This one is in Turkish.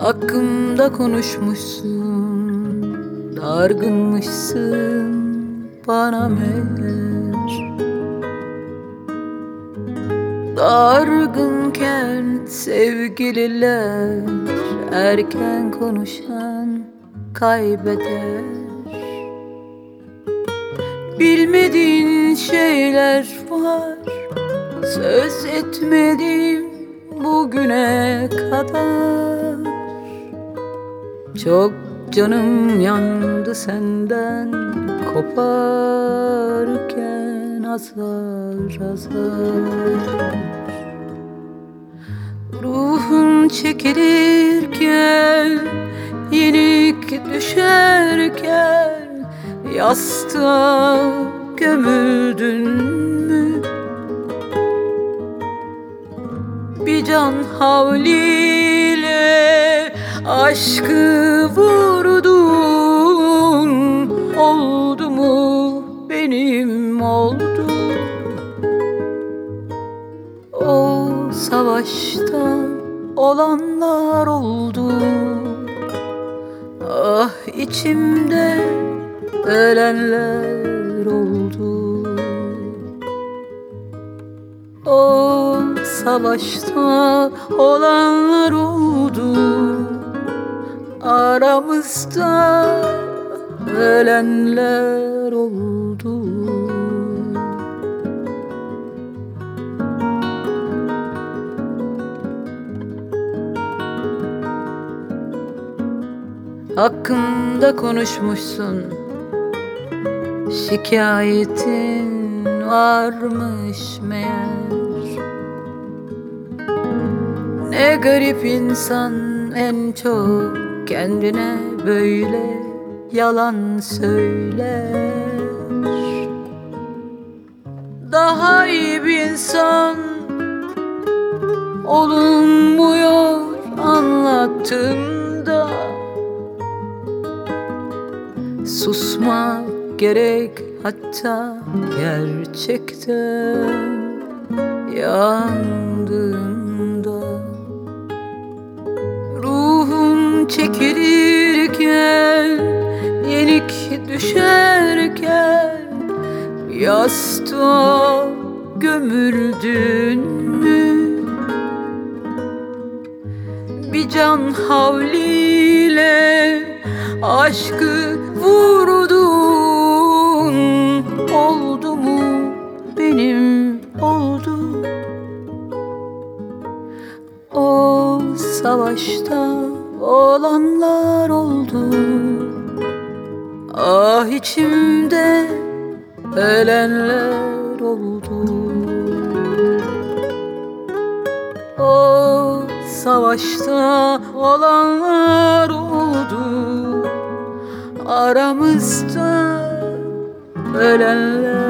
Hakkımda konuşmuşsun Dargınmışsın bana meğer. Dargınken sevgililer Erken konuşan kaybeder. Bilmediğin şeyler var Söz etmedim bugüne kadar Çok canım yandı senden Koparken azar azar Ruhun çekilirken Yenik düşerken Yastığa gömüldün mü? Bir can havliyle aşkı vurdun Oldu mu benim oldu? O savaşta olanlar oldu. Ah içimde ölenler oldu. O savaşta olanlar oldu Aramızda ölenler oldu. Hakkımda konuşmuşsun Şikayetin varmış meğer. Ne garip insan en çok kendine böyle yalan söyler. Daha iyi bir insan olunmuyor anlattığımda. Susmak gerek hatta gerçekten. Yandığında düşerken Yastığa gömüldün mü? Bir can havliyle aşkı vurdun Oldu mu benim oldu O savaşta olanlar oldu Ah içimde ölenler oldu. O savaşta olanlar oldu. Aramızda ölenler